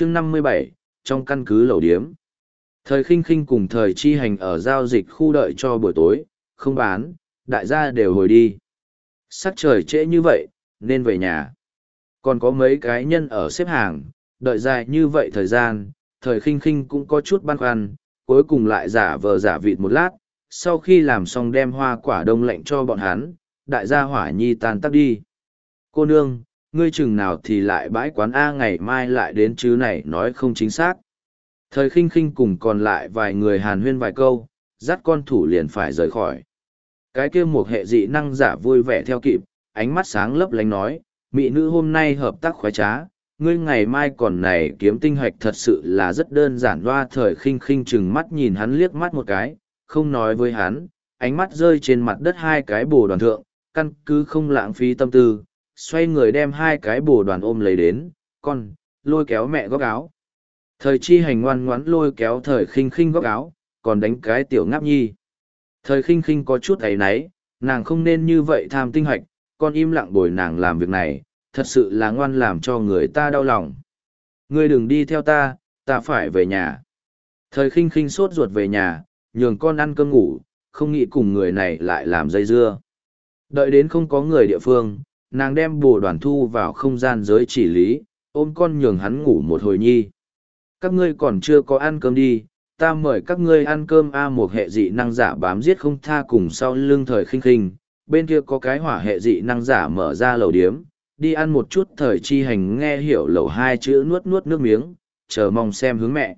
chương năm mươi bảy, trong căn cứ lầu điếm. Thời khinh khinh cùng thời chi hành ở giao dịch khu đợi cho buổi tối, không bán, đại gia đều hồi đi. Sắc trời trễ như vậy, nên về nhà. Còn có mấy cái nhân ở xếp hàng, đợi dài như vậy thời gian, thời khinh khinh cũng có chút băn khoăn, cuối cùng lại giả vờ giả vịt một lát, sau khi làm xong đem hoa quả đông lạnh cho bọn hắn, đại gia hỏa nhi tan tắc đi. Cô nương ngươi chừng nào thì lại bãi quán A ngày mai lại đến chứ này nói không chính xác. Thời khinh khinh cùng còn lại vài người hàn huyên vài câu, dắt con thủ liền phải rời khỏi. Cái kia một hệ dị năng giả vui vẻ theo kịp, ánh mắt sáng lấp lánh nói, mỹ nữ hôm nay hợp tác khoái trá, ngươi ngày mai còn này kiếm tinh hoạch thật sự là rất đơn giản loa thời khinh khinh chừng mắt nhìn hắn liếc mắt một cái, không nói với hắn, ánh mắt rơi trên mặt đất hai cái bồ đoàn thượng, căn cứ không lãng phí tâm tư, xoay người đem hai cái bồ đoàn ôm lấy đến, con, lôi kéo mẹ góc áo. Thời chi hành ngoan ngoãn lôi kéo thời khinh khinh góc áo, còn đánh cái tiểu ngáp nhi. Thời khinh khinh có chút ấy náy, nàng không nên như vậy tham tinh hoạch, con im lặng bồi nàng làm việc này, thật sự là ngoan làm cho người ta đau lòng. Ngươi đừng đi theo ta, ta phải về nhà. Thời khinh khinh sốt ruột về nhà, nhường con ăn cơm ngủ, không nghĩ cùng người này lại làm dây dưa. Đợi đến không có người địa phương, nàng đem bồ đoàn thu vào không gian giới chỉ lý, ôm con nhường hắn ngủ một hồi nhi. Các ngươi còn chưa có ăn cơm đi, ta mời các ngươi ăn cơm A một hệ dị năng giả bám giết không tha cùng sau lưng thời khinh khinh, bên kia có cái hỏa hệ dị năng giả mở ra lầu điếm, đi ăn một chút thời chi hành nghe hiểu lầu hai chữ nuốt nuốt nước miếng, chờ mong xem hướng mẹ.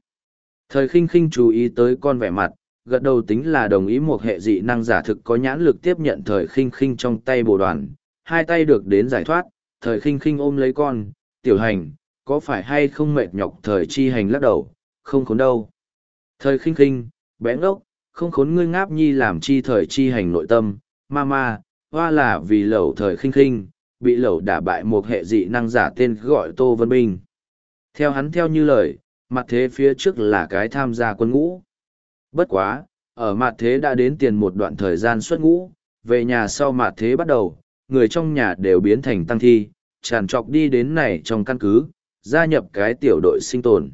Thời khinh khinh chú ý tới con vẻ mặt, gật đầu tính là đồng ý một hệ dị năng giả thực có nhãn lực tiếp nhận thời khinh khinh trong tay bồ đoàn, hai tay được đến giải thoát, thời khinh khinh ôm lấy con, tiểu hành, có phải hay không mệt nhọc thời chi hành lắc đầu, không khốn đâu. Thời khinh khinh, bé ngốc, không khốn ngươi ngáp nhi làm chi thời chi hành nội tâm, ma ma, hoa là vì lẩu thời khinh khinh, bị lẩu đả bại một hệ dị năng giả tên gọi Tô Vân Bình. Theo hắn theo như lời, mặt thế phía trước là cái tham gia quân ngũ. Bất quá, ở mặt thế đã đến tiền một đoạn thời gian xuất ngũ, về nhà sau mặt thế bắt đầu, người trong nhà đều biến thành tăng thi, tràn trọc đi đến này trong căn cứ, gia nhập cái tiểu đội sinh tồn.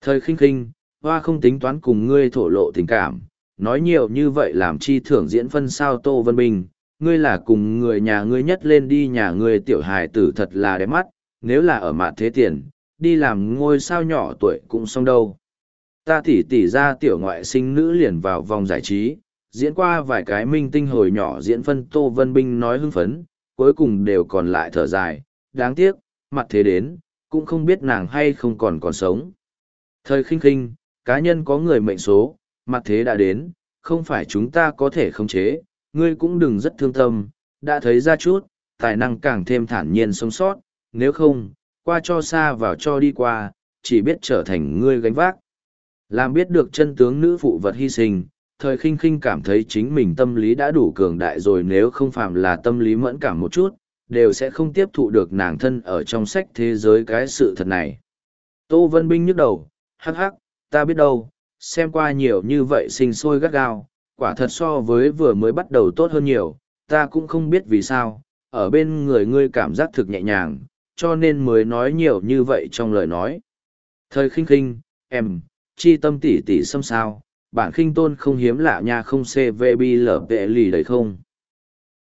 Thời khinh khinh, hoa không tính toán cùng ngươi thổ lộ tình cảm, nói nhiều như vậy làm chi thưởng diễn phân sao Tô Vân Bình, ngươi là cùng người nhà ngươi nhất lên đi nhà ngươi tiểu hài tử thật là đẹp mắt, nếu là ở mặt thế tiền, đi làm ngôi sao nhỏ tuổi cũng xong đâu. Ta tỉ tỉ ra tiểu ngoại sinh nữ liền vào vòng giải trí, diễn qua vài cái minh tinh hồi nhỏ diễn phân Tô Vân Binh nói hưng phấn, cuối cùng đều còn lại thở dài, đáng tiếc, mặt thế đến, cũng không biết nàng hay không còn còn sống. Thời khinh khinh, cá nhân có người mệnh số, mặt thế đã đến, không phải chúng ta có thể khống chế, ngươi cũng đừng rất thương tâm, đã thấy ra chút, tài năng càng thêm thản nhiên sống sót, nếu không, qua cho xa vào cho đi qua, chỉ biết trở thành ngươi gánh vác. Làm biết được chân tướng nữ phụ vật hy sinh, thời khinh khinh cảm thấy chính mình tâm lý đã đủ cường đại rồi nếu không phạm là tâm lý mẫn cảm một chút, đều sẽ không tiếp thụ được nàng thân ở trong sách thế giới cái sự thật này. Tô Vân Binh nhức đầu, hắc hắc, ta biết đâu, xem qua nhiều như vậy sinh sôi gắt gao, quả thật so với vừa mới bắt đầu tốt hơn nhiều, ta cũng không biết vì sao, ở bên người ngươi cảm giác thực nhẹ nhàng, cho nên mới nói nhiều như vậy trong lời nói. Thời khinh khinh, em, chi tâm tỉ tỉ xâm sao, bản khinh tôn không hiếm lạ nha không cvb lp lì đấy không?